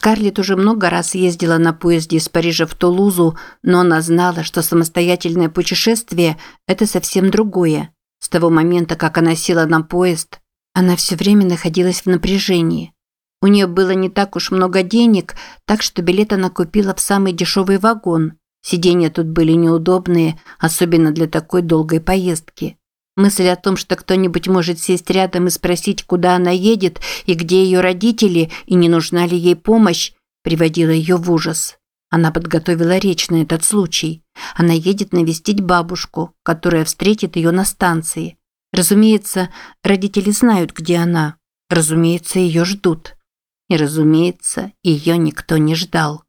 Скарлетт уже много раз ездила на поезде из Парижа в Тулузу, но она знала, что самостоятельное путешествие – это совсем другое. С того момента, как она села на поезд, она все время находилась в напряжении. У нее было не так уж много денег, так что билет она купила в самый дешевый вагон. Сиденья тут были неудобные, особенно для такой долгой поездки. Мысль о том, что кто-нибудь может сесть рядом и спросить, куда она едет и где ее родители и не нужна ли ей помощь, приводила ее в ужас. Она подготовила речь на этот случай. Она едет навестить бабушку, которая встретит ее на станции. Разумеется, родители знают, где она. Разумеется, ее ждут. И, разумеется, ее никто не ждал.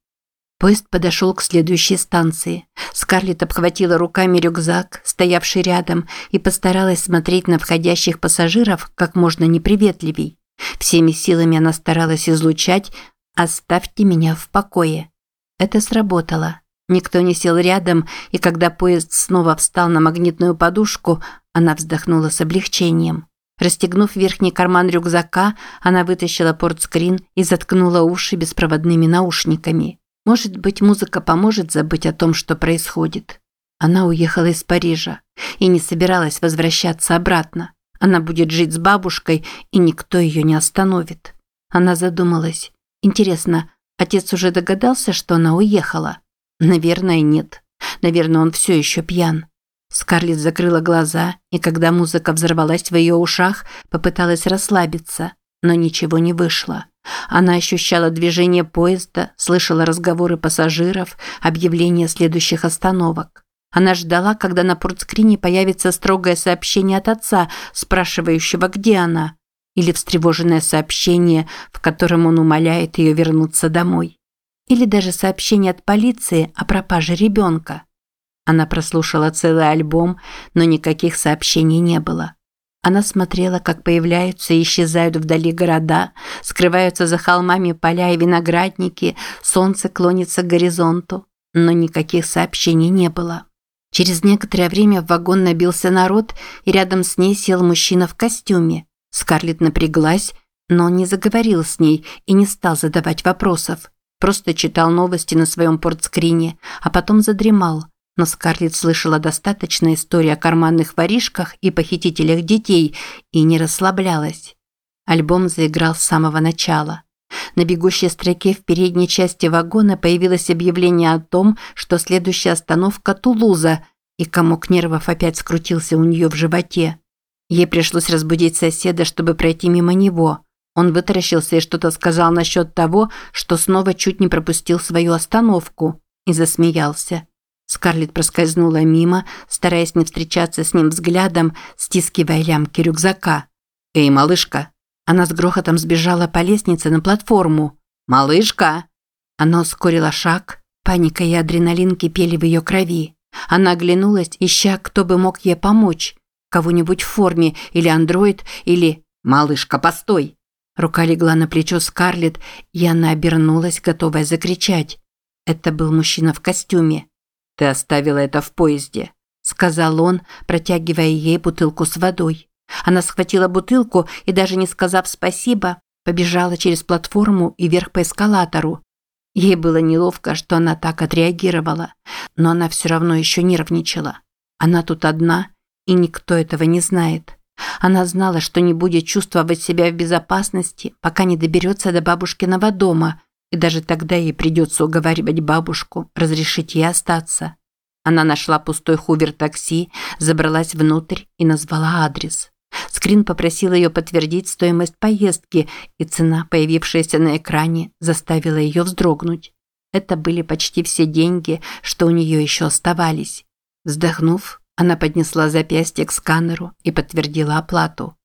Поезд подошел к следующей станции. Скарлетт обхватила руками рюкзак, стоявший рядом, и постаралась смотреть на входящих пассажиров как можно неприветливей. Всеми силами она старалась излучать «Оставьте меня в покое». Это сработало. Никто не сел рядом, и когда поезд снова встал на магнитную подушку, она вздохнула с облегчением. Расстегнув верхний карман рюкзака, она вытащила портскрин и заткнула уши беспроводными наушниками. Может быть, музыка поможет забыть о том, что происходит. Она уехала из Парижа и не собиралась возвращаться обратно. Она будет жить с бабушкой, и никто ее не остановит. Она задумалась. Интересно, отец уже догадался, что она уехала? Наверное, нет. Наверное, он все еще пьян. Скарлетт закрыла глаза, и когда музыка взорвалась в ее ушах, попыталась расслабиться, но ничего не вышло. Она ощущала движение поезда, слышала разговоры пассажиров, объявления следующих остановок. Она ждала, когда на портскрине появится строгое сообщение от отца, спрашивающего, где она, или встревоженное сообщение, в котором он умоляет ее вернуться домой. Или даже сообщение от полиции о пропаже ребенка. Она прослушала целый альбом, но никаких сообщений не было. Она смотрела, как появляются и исчезают вдали города, скрываются за холмами поля и виноградники, солнце клонится к горизонту, но никаких сообщений не было. Через некоторое время в вагон набился народ, и рядом с ней сел мужчина в костюме. Скарлетт напряглась, но он не заговорил с ней и не стал задавать вопросов. Просто читал новости на своем портскрине, а потом задремал, но Скарлетт слышала достаточно историй о карманных воришках и похитителях детей и не расслаблялась. Альбом заиграл с самого начала. На бегущей строке в передней части вагона появилось объявление о том, что следующая остановка – Тулуза, и комок нервов опять скрутился у нее в животе. Ей пришлось разбудить соседа, чтобы пройти мимо него. Он вытаращился и что-то сказал насчет того, что снова чуть не пропустил свою остановку, и засмеялся. Скарлетт проскользнула мимо, стараясь не встречаться с ним взглядом, стискивая лямки рюкзака. «Эй, малышка!» Она с грохотом сбежала по лестнице на платформу. «Малышка!» Она ускорила шаг. Паника и адреналин кипели в ее крови. Она оглянулась, ища, кто бы мог ей помочь. Кого-нибудь в форме, или андроид, или... «Малышка, постой!» Рука легла на плечо Скарлетт, и она обернулась, готовая закричать. Это был мужчина в костюме. «Ты оставила это в поезде», – сказал он, протягивая ей бутылку с водой. Она схватила бутылку и, даже не сказав спасибо, побежала через платформу и вверх по эскалатору. Ей было неловко, что она так отреагировала, но она все равно еще нервничала. Она тут одна, и никто этого не знает. Она знала, что не будет чувствовать себя в безопасности, пока не доберется до бабушкиного дома, и даже тогда ей придется уговаривать бабушку разрешить ей остаться. Она нашла пустой хувер такси, забралась внутрь и назвала адрес. Скрин попросил ее подтвердить стоимость поездки, и цена, появившаяся на экране, заставила ее вздрогнуть. Это были почти все деньги, что у нее еще оставались. Вздохнув, она поднесла запястье к сканеру и подтвердила оплату.